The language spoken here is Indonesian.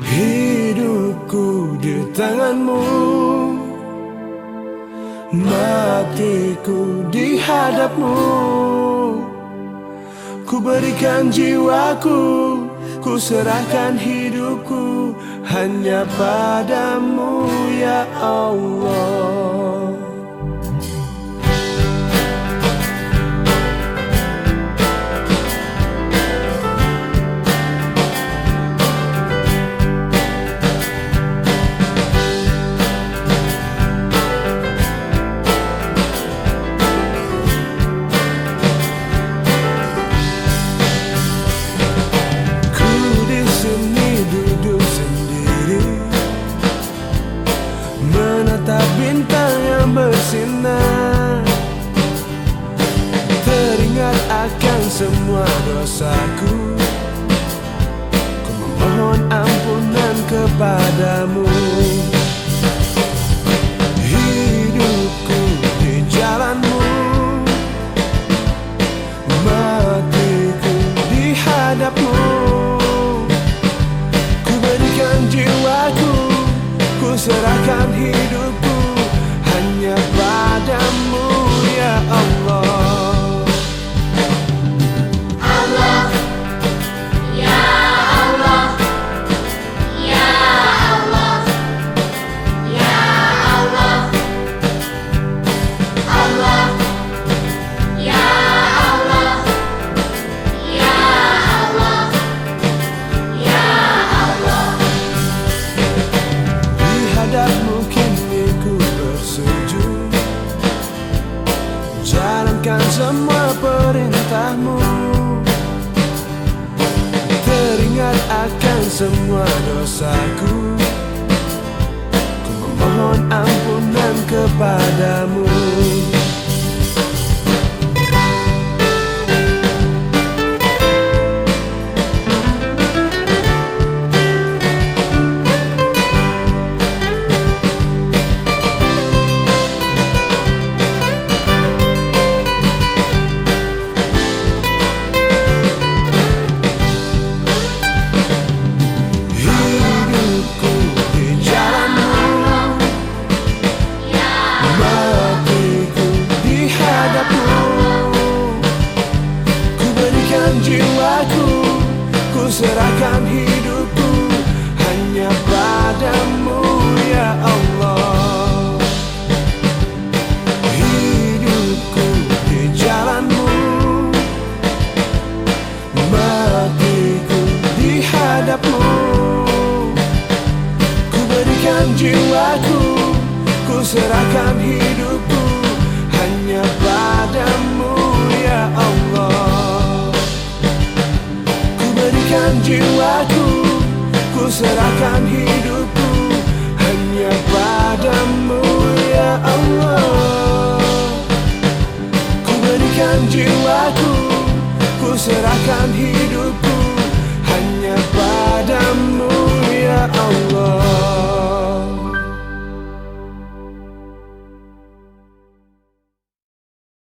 Hidupku di tanganmu. Matiku di hadapmu. Ku berikan jiwaku Ku serahkan hidupku Hanya padamu ya Allah. tetap bintang yang bersinar. Teringat akan semua dosaku. Ku memohon ampunan kepadamu. semua perintahmu. Teringat akan semua dosaku. serahkan hidupku hanya padamu ya Allah. Ku berikan jiwaku, ku serahkan hidupku.